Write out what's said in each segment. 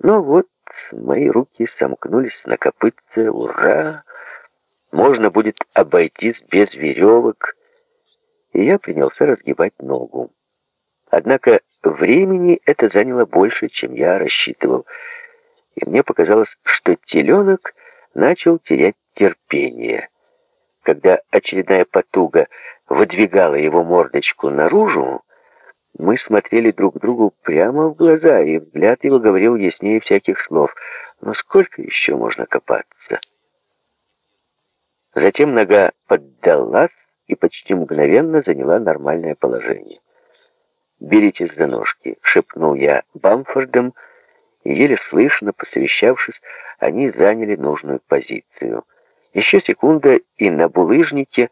Но вот мои руки сомкнулись на копытце. Ура! Можно будет обойтись без веревок. И я принялся разгибать ногу. Однако времени это заняло больше, чем я рассчитывал. И мне показалось, что теленок начал терять терпение. Когда очередная потуга выдвигала его мордочку наружу, мы смотрели друг другу прямо в глаза, и взгляд его говорил яснее всяких слов. Но сколько еще можно копаться? Затем нога поддалась и почти мгновенно заняла нормальное положение. «Беритесь за ножки», — шепнул я Бамфордом, и еле слышно, посовещавшись, они заняли нужную позицию. Еще секунда, и на булыжнике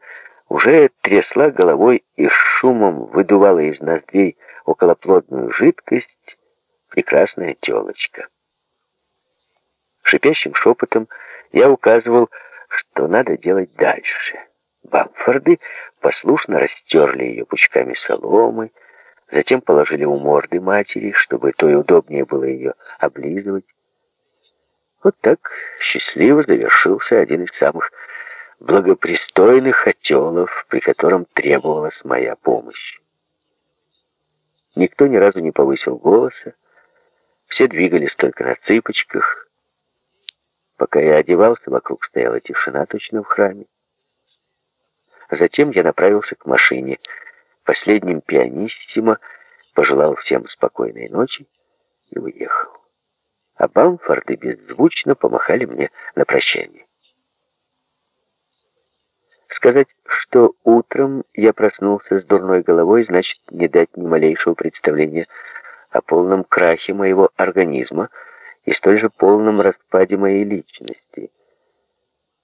уже трясла головой и шумом выдувала из ноздрей околоплодную жидкость прекрасная телочка. Шипящим шепотом я указывал, что надо делать дальше. Бамфорды послушно растерли ее пучками соломы, затем положили у морды матери, чтобы то и удобнее было ее облизывать. Вот так счастливо завершился один из самых благопристойных отелов, при котором требовалась моя помощь. Никто ни разу не повысил голоса, все двигались только на цыпочках. Пока я одевался, вокруг стояла тишина точно в храме. Затем я направился к машине. Последним пианиссимо пожелал всем спокойной ночи и уехал. А Бамфорды беззвучно помахали мне на прощание. Сказать, что утром я проснулся с дурной головой, значит не дать ни малейшего представления о полном крахе моего организма и столь же полном распаде моей личности.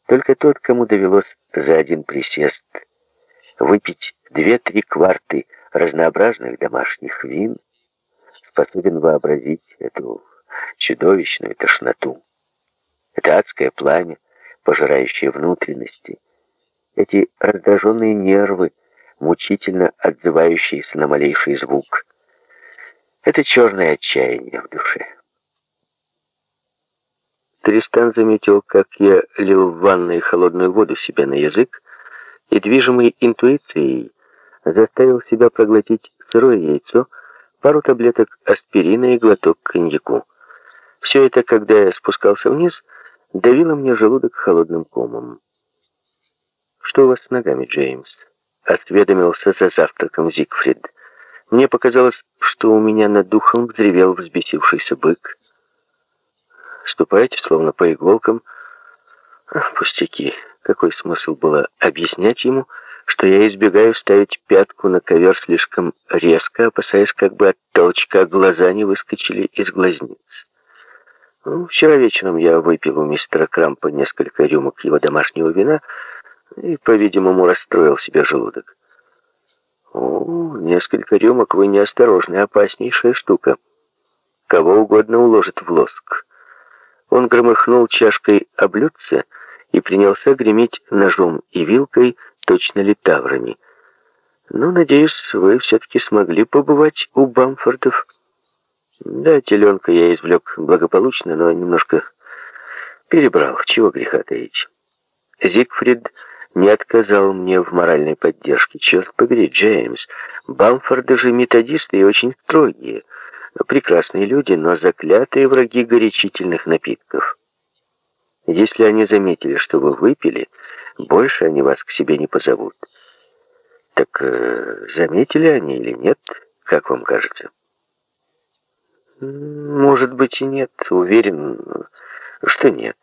Только тот, кому довелось за один присест выпить две-три кварты разнообразных домашних вин, способен вообразить эту чудовищную тошноту. Это адское пламя, пожирающее внутренности, эти раздраженные нервы, мучительно отзывающиеся на малейший звук. Это черное отчаяние в душе. Тристан заметил, как я лил в ванной холодную воду себе на язык, и, движимый интуицией, заставил себя проглотить сырое яйцо, пару таблеток аспирина и глоток коньяку. Все это, когда я спускался вниз, давило мне желудок холодным комом. «Что у вас с ногами, Джеймс?» — осведомился за завтраком Зигфрид. «Мне показалось, что у меня над духом взревел взбесившийся бык. Ступайте, словно по иголкам. Ах, пустяки. Какой смысл было объяснять ему, что я избегаю ставить пятку на ковер слишком резко, опасаясь, как бы от толчка глаза не выскочили из глазниц. Ну, вчера вечером я выпил у мистера Крампа несколько рюмок его домашнего вина, и, по-видимому, расстроил себе желудок. О, несколько рюмок вы неосторожны, опаснейшая штука. Кого угодно уложит в лоск. Он громыхнул чашкой о и принялся греметь ножом и вилкой, точно литаврами. Ну, надеюсь, вы все-таки смогли побывать у Бамфордов. Да, теленка я извлек благополучно, но немножко перебрал, чего греха таить. Зигфрид не отказал мне в моральной поддержке. Черт побери, Джеймс, Бамфорды же методисты и очень строгие. Прекрасные люди, но заклятые враги горячительных напитков. Если они заметили, что вы выпили, больше они вас к себе не позовут. Так э, заметили они или нет, как вам кажется? Может быть и нет, уверен, что нет.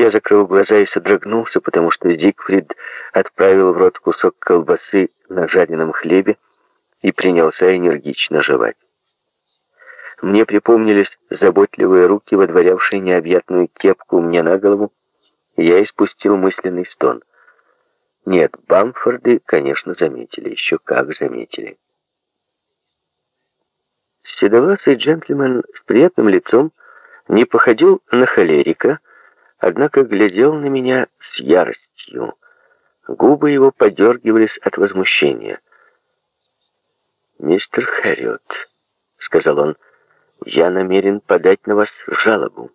Я закрыл глаза и содрогнулся, потому что Зигфрид отправил в рот кусок колбасы на жареном хлебе и принялся энергично жевать. Мне припомнились заботливые руки, водворявшие необъятную кепку мне на голову, и я испустил мысленный стон. Нет, Бамфорды, конечно, заметили, еще как заметили. Седовласый джентльмен с приятным лицом не походил на холерика, однако глядел на меня с яростью. Губы его подергивались от возмущения. «Мистер Хэрриот», — сказал он, — Я намерен подать на вас жалобу.